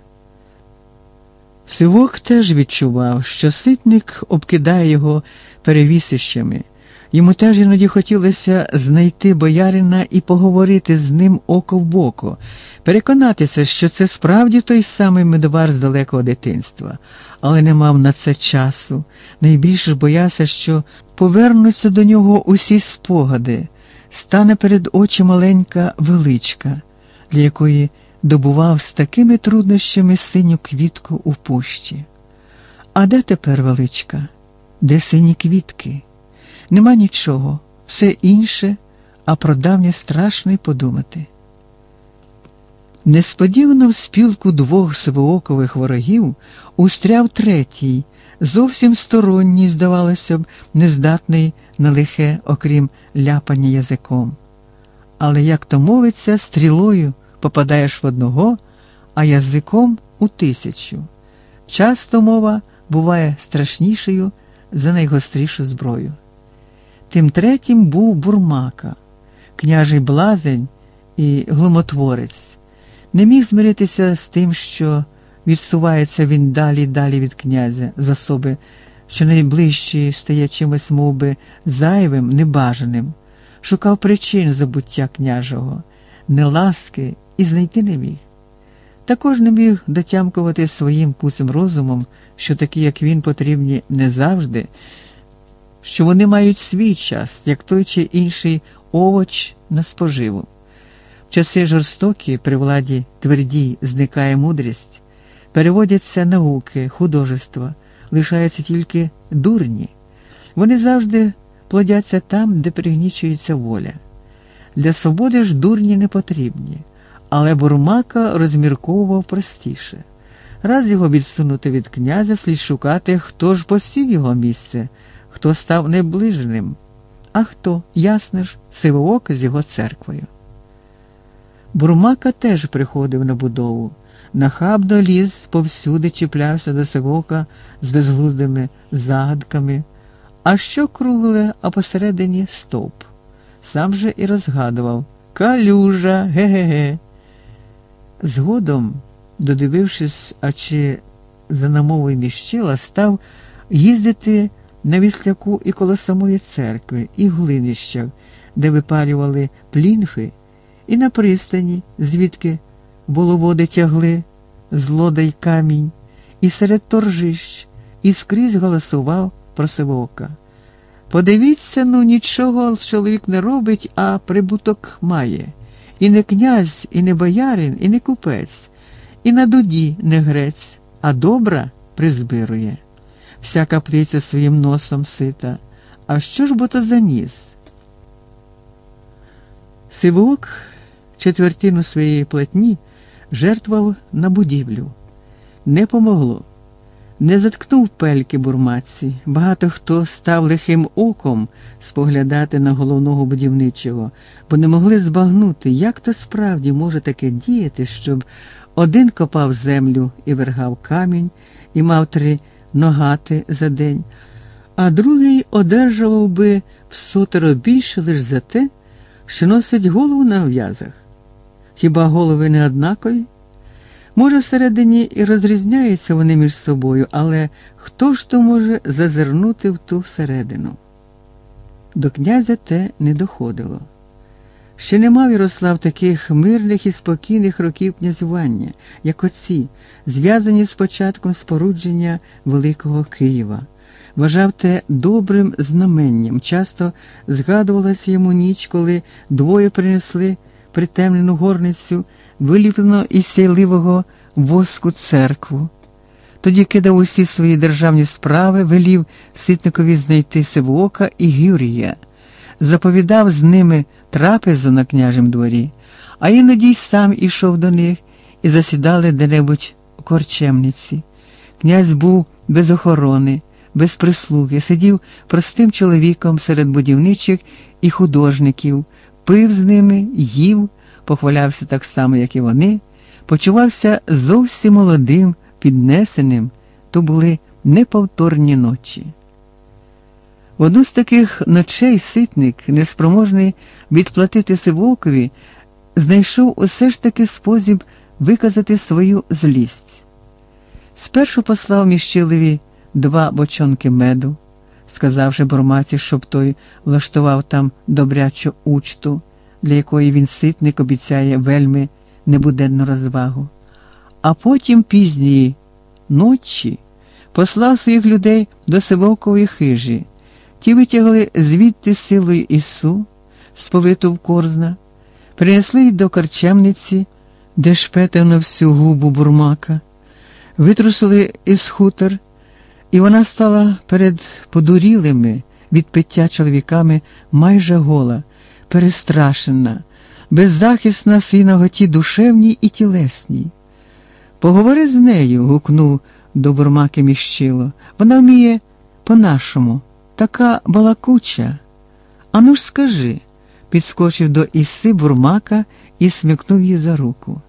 Сивок теж відчував, що ситник обкидає його перевісищами. Йому теж іноді хотілося знайти боярина і поговорити з ним око в око, переконатися, що це справді той самий медовар з далекого дитинства, але не мав на це часу. Найбільше ж боявся, що повернуться до нього усі спогади, стане перед очі маленька величка, для якої добував з такими труднощами синю квітку у пущі. А де тепер величка? Де сині квітки? Нема нічого, все інше, а про давнє страшно й подумати. Несподівано в спілку двох сивоокових ворогів устряв третій, зовсім сторонній, здавалося б, нездатний на лихе, окрім ляпання язиком. Але як то мовиться, стрілою попадаєш в одного, а язиком у тисячу. Часто мова буває страшнішою за найгострішу зброю. Тим третім був бурмака, княжий блазень і глумотворець. Не міг змиритися з тим, що відсувається він далі далі від князя з особи, що найближчий стає чимось мов би, зайвим, небажаним, шукав причин забуття княжого, неласки і знайти не міг. Також не міг дотямкувати своїм кусим розумом, що такі, як він, потрібні не завжди що вони мають свій час, як той чи інший овоч на споживу. В часи жорстокі при владі твердій зникає мудрість, переводяться науки, художества, лишаються тільки дурні. Вони завжди плодяться там, де пригнічується воля. Для свободи ж дурні не потрібні, але Бурмака розмірковував простіше. Раз його відсунути від князя, слід шукати, хто ж посів його місце хто став неближним. А хто? Ясне ж, сивоок з його церквою. Бурмака теж приходив на будову. Нахабно ліз повсюди чіплявся до сивока з безглуздими загадками, а що кругле, а посередині стовп. Сам же і розгадував Калюжа, ге-ге-ге. Згодом, додивившись, а чи за намовою міщила, став їздити на вісляку і коло самої церкви, і в глинищах, де випалювали плінфи, і на пристані, звідки воловоди тягли, злодай камінь, і серед торжищ, і скрізь голосував про Сивока. Подивіться, ну нічого чоловік не робить, а прибуток має. І не князь, і не боярин, і не купець, і на дуді не грець, а добра призбирує. Вся каплиця своїм носом сита. А що ж бо то за ніс? Сивок четвертину своєї платні жертвував на будівлю. Не помогло. Не заткнув пельки бурмаці. Багато хто став лихим оком споглядати на головного будівничого, бо не могли збагнути, як то справді може таке діяти, щоб один копав землю і вергав камінь, і мав три ногати за день, а другий одержував би в сотеро більше лише за те, що носить голову на в'язах. Хіба голови не однакові? Може, всередині і розрізняються вони між собою, але хто ж то може зазирнути в ту всередину? До князя те не доходило. Ще не мав Ярослав таких мирних і спокійних років князювання, як оці, зв'язані з початком спорудження Великого Києва. Вважав те добрим знаменням. Часто згадувалася йому ніч, коли двоє принесли притемнену горницю, виліплену із сяйливого воску церкву. Тоді кидав усі свої державні справи, велів ситникові знайти Сивоока і Гюрія, заповідав з ними трапезу на княжем дворі, а іноді й сам ішов до них і засідали де-небудь у корчемниці. Князь був без охорони, без прислуги, сидів простим чоловіком серед будівничих і художників, пив з ними, їв, похвалявся так само, як і вони, почувався зовсім молодим, піднесеним, то були неповторні ночі. В одну з таких ночей ситник, неспроможний відплатити Сивокові, знайшов усе ж таки спосіб виказати свою злість. Спершу послав міщилові два бочонки меду, сказавши Бурмаці, щоб той влаштував там добрячу учту, для якої він ситник обіцяє вельми небуденну розвагу. А потім пізньої ночі послав своїх людей до Сивокової хижі. Ті витягли звідти силою Ісу, сповиту в корзна, принесли й до карчемниці, де шпетав на всю губу бурмака, витрусили із хутор, і вона стала перед подурілими від пиття чоловіками майже гола, перестрашена, беззахисна в наготі душевній і тілесній. Поговори з нею, гукнув до бурмаки міщило. Вона вміє по-нашому така балакуча. Ану ж скажи, підскочив до Іси бурмака і смикнув її за руку.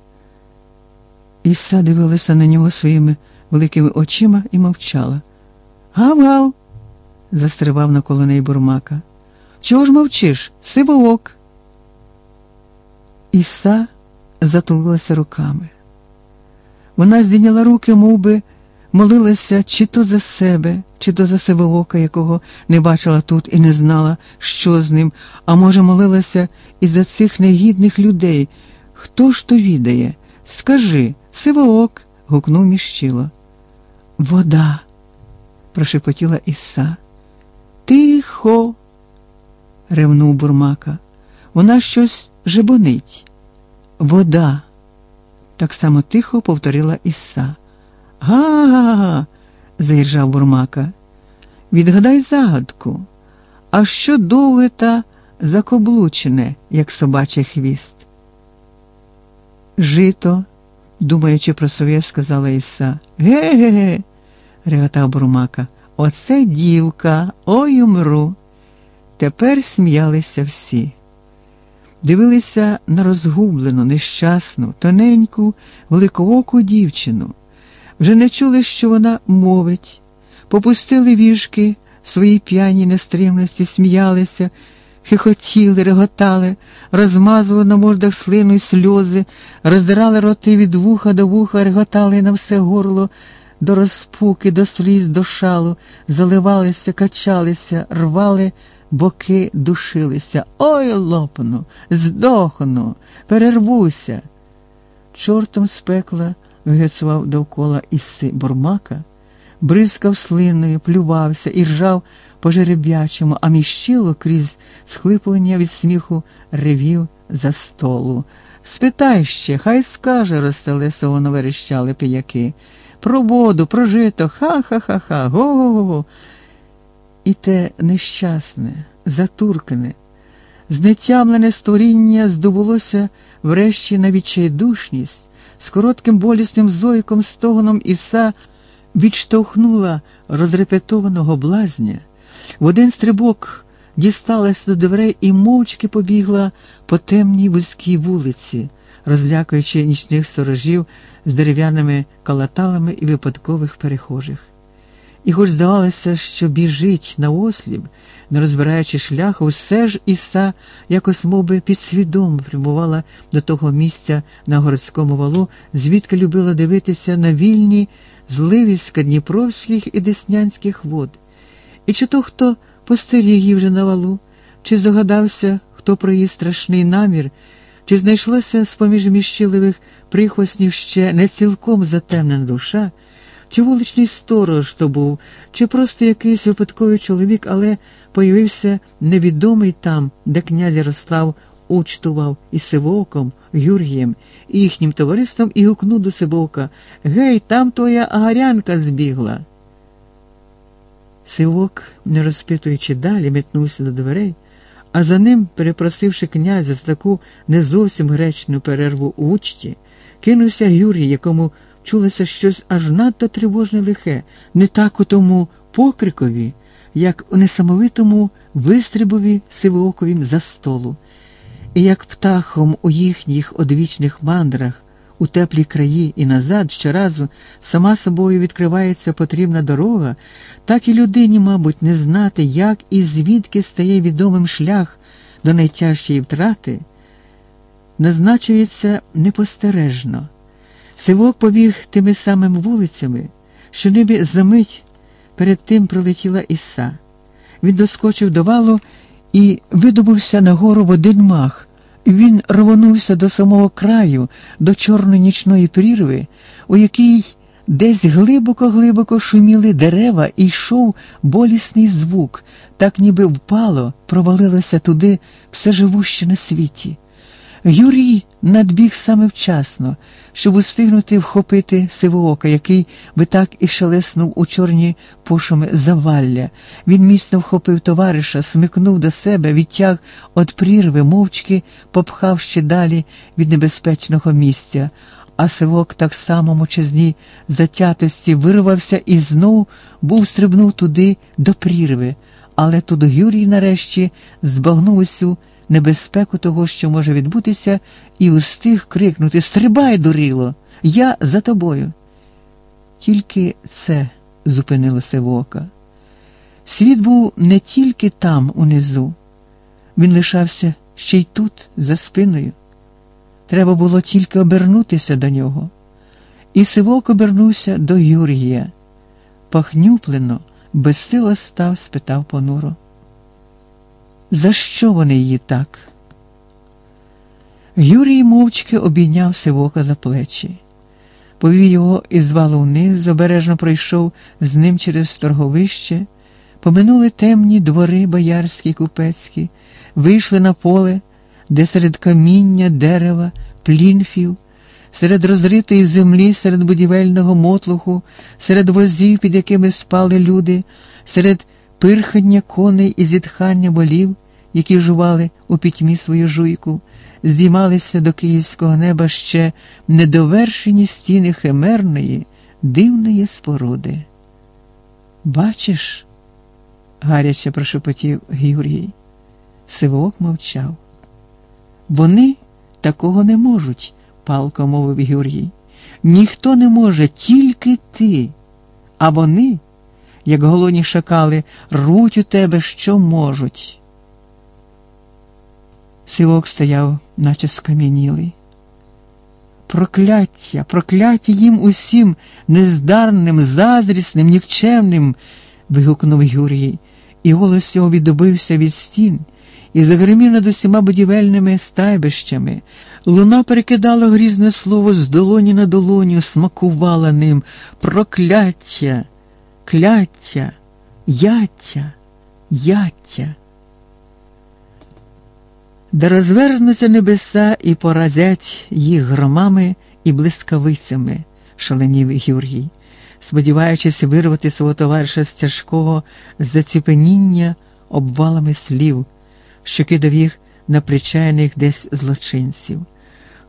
Іса дивилася на нього своїми великими очима і мовчала. Гав-гав, застривав навколо неї бурмака. Чого ж мовчиш? Сивоок. Іса затулилася руками. Вона здійняла руки, мов би, молилася чи то за себе, чи то за себе ока, якого не бачила тут і не знала, що з ним, а може, молилася і за цих негідних людей. Хто ж то відає? Скажи, сивоок, гукнув міщило. Вода, прошепотіла Іса. Тихо, ревнув бурмака. Вона щось жебонить. Вода. Так само тихо повторила Іса. Га-га-га, заіржав бурмака. Відгадай загадку. А що довге та закоблучене, як собачий хвіст? Жито, думаючи про своє, сказала Іса. Ге-ге-ге, реготав бурмака. Оце дівка, ой умру. Тепер сміялися всі. Дивилися на розгублену, нещасну, тоненьку, великооку дівчину. Вже не чули, що вона мовить, попустили віжки своїй п'яній нестримності, сміялися, хихотіли, реготали, розмазували на мордах слину й сльози, роздирали роти від вуха до вуха, реготали на все горло, до розпуки, до сліз, до шалу, заливалися, качалися, рвали боки душилися. Ой, лопну, здохну, перервуся. Чортом з пекла вигецував довкола іси бурмака, бризкав слиною, плювався і ржав по жереб'ячому, а міщило крізь схлипування від сміху ревів за столу. Спитай ще, хай скаже, розстелесово наверещали пияки. Про воду, про жито, ха-ха-ха-ха, го-го-го. І те нещасне, затуркане, знетямлене створіння здобулося врешті на відчайдушність, з коротким болісним зойком, стогоном іса відштовхнула розрепетованого блазня, в один стрибок дісталась до дверей і мовчки побігла по темній вузькій вулиці, розлякуючи нічних сторожів з дерев'яними калаталами і випадкових перехожих. І хоч здавалося, що біжить на осліп, не розбираючи шляху, все ж Іса якось мов би, підсвідомо прямувала до того місця на городському валу, звідки любила дивитися на вільні зливіська дніпровських і деснянських вод. І чи то хто постеріг її вже на валу, чи здогадався, хто про її страшний намір, чи знайшлося з поміж міщиливих прихвоснів ще не цілком затемнена душа, чи вуличний сторож то був, чи просто якийсь випадковий чоловік, але появився невідомий там, де князь Ярослав учтував і Сивоком, Юргієм, і їхнім товариством і гукнув до Сивока Гей, там твоя агарянка збігла. Сивок, не розпитуючи далі, метнувся до дверей, а за ним, перепросивши князя з таку не зовсім гречну перерву учті, кинувся Юрій, якому чулося щось аж надто тривожне лихе, не так у тому покрикові, як у несамовитому вистрибові сивооковім за столу, і як птахом у їхніх одвічних мандрах, у теплі краї і назад щоразу сама собою відкривається потрібна дорога, так і людині, мабуть, не знати, як і звідки стає відомим шлях до найтяжчої втрати, назначується непостережно. Сивок побіг тими самими вулицями, що ніби за мить перед тим пролетіла Іса. Він доскочив до валу і видобувся нагору в один мах. Він рвонувся до самого краю, до чорної нічної прірви, у якій десь глибоко-глибоко шуміли дерева і йшов болісний звук, так ніби впало, провалилося туди все живуще на світі. Юрій надбіг саме вчасно, щоб устигнути вхопити сивоока, який би так і шелеснув у чорні пошуми завалля. Він міцно вхопив товариша, смикнув до себе, відтяг від прірви, мовчки попхав ще далі від небезпечного місця. А сивок так само мовчазній затятості вирвався і знов був стрибнув туди до прірви. Але тут Юрій нарешті збагнув усю небезпеку того, що може відбутися, і устиг крикнути Стрибай, дуріло, я за тобою. Тільки це зупинило Сивока. Світ був не тільки там, унизу, він лишався ще й тут, за спиною. Треба було тільки обернутися до нього. І Сивок обернувся до Юрія. Пахнюплено, безсила став, спитав понуро. За що вони її так? Юрій мовчки обійняв Сивока за плечі, повів його із валу вниз, обережно пройшов з ним через торговище, поминули темні двори боярські купецькі, вийшли на поле, де серед каміння, дерева, плінфів, серед розритої землі, серед будівельного мотлуху, серед возів, під якими спали люди, серед пирхання коней і зітхання болів, які жували у пітьмі свою жуйку, здіймалися до київського неба ще недовершені стіни химерної, дивної споруди. Бачиш, гаряче прошепотів Юрій, Сивок мовчав. Вони такого не можуть, палко мовив Георгій. Ніхто не може, тільки ти. А вони, як голоні шакали, руть у тебе, що можуть. Сивок стояв, наче скам'янілий. Прокляття, прокляття їм усім нездарним, заздрісним, нікчемним. вигукнув Юрій, і голос його віддобився від стін і загримів над усіма будівельними стайбищами. Луна перекидала грізне слово з долоні на долоню, смакувала ним прокляття, кляття, яття, яття. Да розверзнуться небеса і поразять їх громами і блискавицями, шаленів Георгій, сподіваючись вирвати свого товариша з тяжкого заціпеніння обвалами слів, що кидав їх на причайних десь злочинців.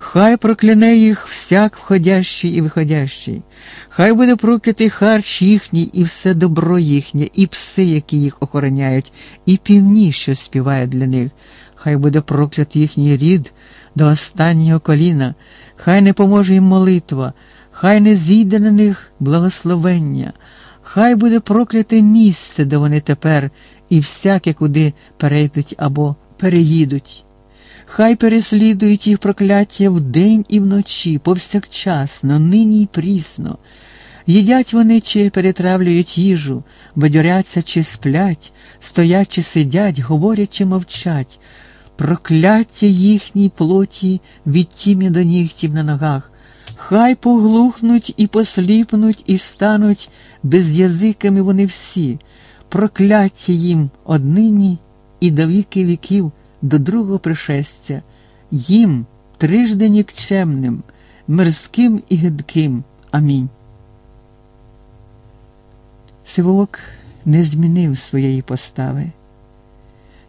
Хай прокляне їх всяк входящий і виходящий, хай буде проклятий харч їхній, і все добро їхнє, і пси, які їх охороняють, і півні, що співають для них. Хай буде проклят їхній рід до останнього коліна, хай не поможе їм молитва, хай не зійде на них благословення, хай буде прокляте місце, де вони тепер і всяке, куди перейдуть або переїдуть. Хай переслідують їх прокляття вдень і вночі, повсякчасно, нині й прісно. Їдять вони чи перетравлюють їжу, бадьоряться чи сплять, стоять чи сидять, говорять чи мовчать. Прокляття їхній плоті від до нігтів на ногах, хай поглухнуть і посліпнуть, і стануть безязиками вони всі, прокляття їм однині і до віки віків до другого пришестя, їм трижди нікчемним, мирським і гидким. Амінь. Сивок не змінив своєї постави.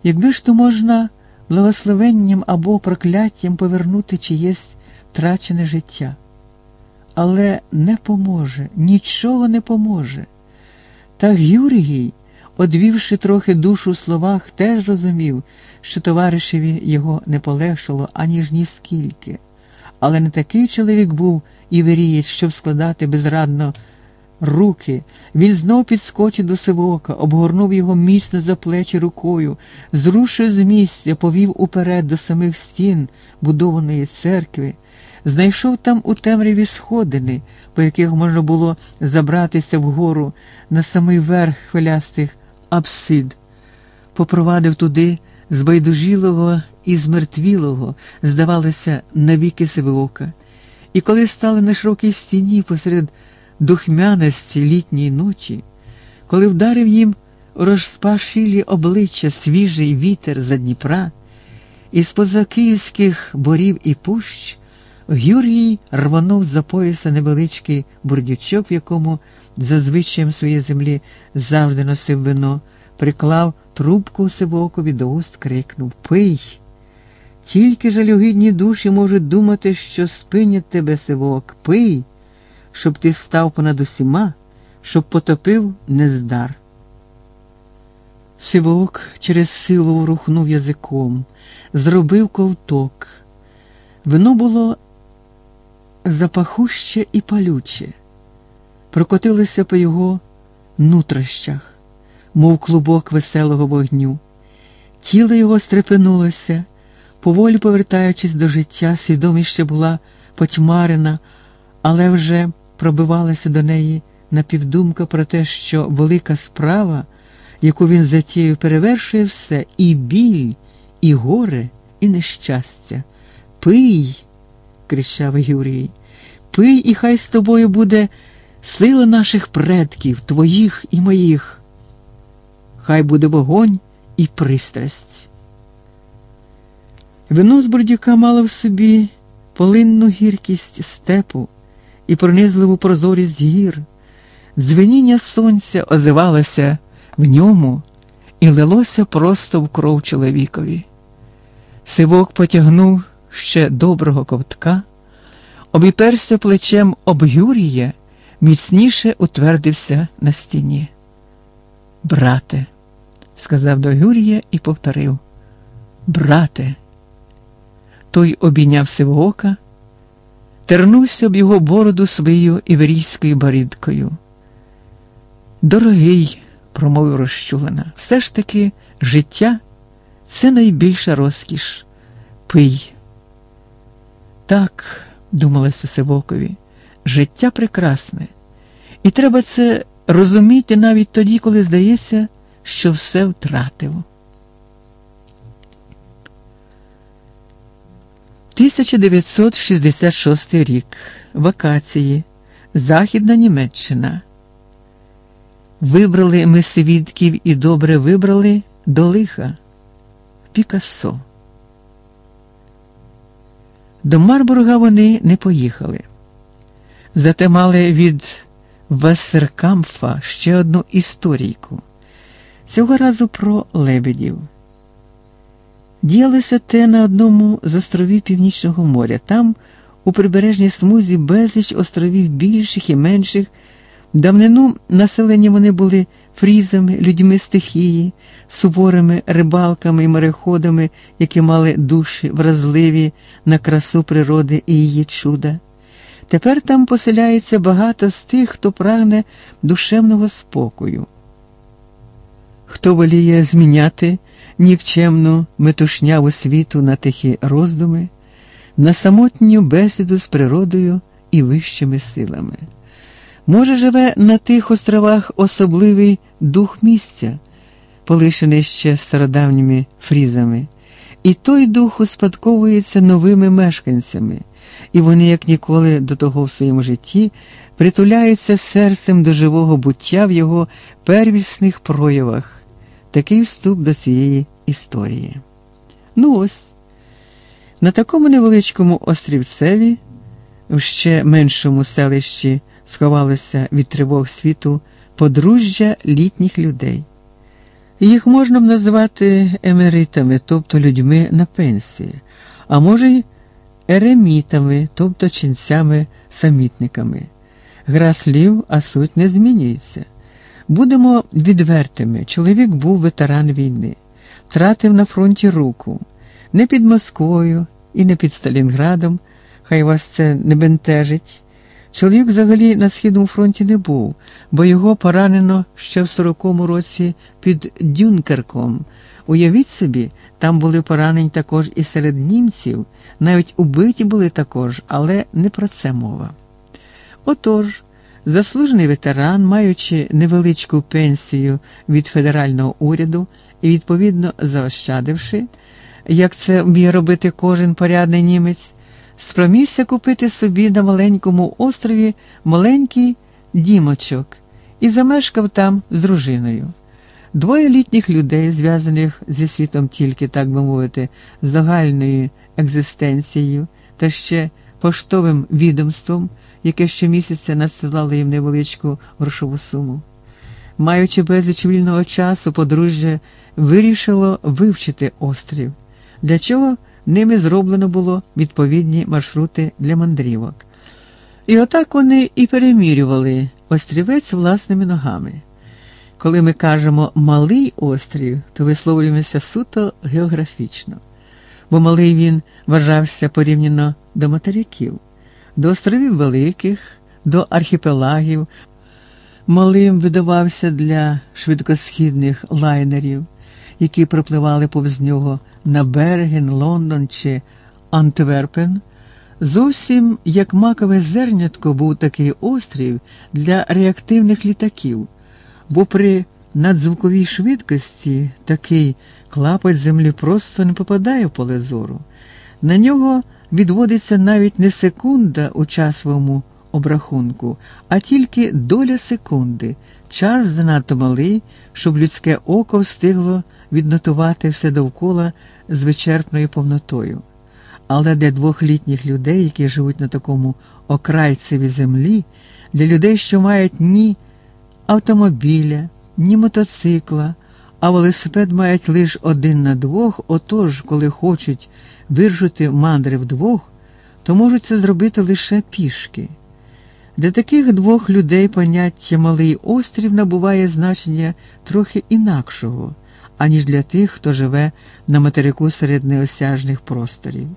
Якби ж то можна благословенням або прокляттям повернути чиєсь втрачене життя. Але не поможе, нічого не поможе. Та Гюргій, одвівши трохи душу в словах, теж розумів, що товаришеві його не полегшало аніж ніскільки. Але не такий чоловік був і вирієць, щоб складати безрадно руки. Він знов підскочив до сивока, обгорнув його міцно за плечі рукою, зрушив з місця, повів уперед до самих стін будованої церкви, знайшов там у темряві сходини, по яких можна було забратися вгору на самий верх хвилястих апсид, попровадив туди збайдужілого і змертвілого, здавалося, навіки сивоока. І коли стали на широкій стіні посеред духмяності літньої ночі, коли вдарив їм розпашилі обличчя свіжий вітер за Дніпра, із поза київських борів і пущ, Гюрій рванув за пояса невеличкий бурдючок, в якому за звичаєм своєї землі завжди носив вино, приклав трубку сивокові до уст, крикнув Пий. Тільки жалюгідні душі можуть думати, що спинять тебе сивок, пий щоб ти став понад усіма, щоб потопив нездар. Сивок через силу ворухнув язиком, зробив ковток. Вино було запахуще і палюче, прокотилося по його нутрощах, мов клубок веселого вогню. Тіло його стрепенулося, поволі повертаючись до життя, свідомість ще була потьмарена, але вже пробивалася до неї напівдумка про те, що велика справа, яку він затіяв, перевершує все і біль, і горе, і нещастя. Пий, кричав Юрій, пий, і хай з тобою буде сила наших предків, твоїх і моїх. Хай буде вогонь і пристрасть. Вино з бурдюка мало в собі полинну гіркість степу і пронизливу прозорість гір, дзвеніння сонця озивалося в ньому і лилося просто в кров чоловікові. Сивок потягнув ще доброго ковтка, обіперся плечем об Юрія, міцніше утвердився на стіні. Брате, сказав до Юрія і повторив Брате. Той обійняв Сивоока, тернувся об його бороду своєю іверійською борідкою. Дорогий, промовив розчулена, все ж таки життя це найбільша розкіш. Пий. Так, думалося Сивокові, життя прекрасне, і треба це розуміти навіть тоді, коли здається, що все втратив. 1966 рік. Вакації. Західна Німеччина. Вибрали ми свідків і добре вибрали до лиха. Пікассо. До Марбурга вони не поїхали. Зате мали від Вассеркамфа ще одну історійку. Цього разу про лебедів. Діялося те на одному з островів Північного моря. Там, у прибережній смузі, безліч островів більших і менших. Давнину населені вони були фрізами, людьми стихії, суворими рибалками і мореходами, які мали душі, вразливі на красу природи і її чуда. Тепер там поселяється багато з тих, хто прагне душевного спокою, хто воліє зміняти нікчемну метушняву світу на тихі роздуми, на самотню бесіду з природою і вищими силами. Може, живе на тих островах особливий дух місця, полишений ще стародавніми фрізами, і той дух успадковується новими мешканцями, і вони, як ніколи до того в своєму житті, притуляються серцем до живого буття в його первісних проявах. Такий вступ до цієї історії. Ну ось, на такому невеличкому острівцеві, в ще меншому селищі сховалося від тривог світу подружжя літніх людей. Їх можна б назвати емеритами, тобто людьми на пенсії, а може й еремітами, тобто ченцями-самітниками. Гра слів, а суть не змінюється. Будемо відвертими. Чоловік був ветеран війни, втратив на фронті руку, не під Москвою і не під Сталінградом, хай вас це не бентежить. Чоловік взагалі на Східному фронті не був, бо його поранено ще в 40-му році під Дюнкерком. Уявіть собі, там були поранені також і серед німців, навіть убиті були також, але не про це мова. Отож, заслужений ветеран, маючи невеличку пенсію від федерального уряду і, відповідно, заощадивши, як це вміє робити кожен порядний німець спромігся купити собі на маленькому острові маленький дімочок і замешкав там з дружиною. Двоє літніх людей, зв'язаних зі світом тільки, так би мовити, загальною екзистенцією та ще поштовим відомством, яке щомісяця надсилало їм невеличку грошову суму. Маючи безліч вільного часу, подружжя вирішило вивчити острів, для чого ними зроблено було відповідні маршрути для мандрівок. І отак вони і перемірювали острівець власними ногами. Коли ми кажемо малий острів, то висловлюємося суто географічно, бо малий він вважався порівняно до материків, до островів великих, до архіпелагів, малим видавався для швидкосхідних лайнерів, які пропливали повз нього на Берген, Лондон чи Антверпен. Зовсім як макове зернятко був такий острів для реактивних літаків, бо при надзвуковій швидкості такий клапоть землі просто не попадає в поле зору. На нього відводиться навіть не секунда у часовому обрахунку, а тільки доля секунди, час занадто малий, щоб людське око встигло віднотувати все довкола з вичерпною повнотою. Але для двох літніх людей, які живуть на такому окрайцеві землі, для людей, що мають ні автомобіля, ні мотоцикла, а велосипед мають лише один на двох, отож, коли хочуть виржути мандри вдвох, то можуть це зробити лише пішки. Для таких двох людей поняття малий острів набуває значення трохи інакшого аніж для тих, хто живе на материку серед неосяжних просторів.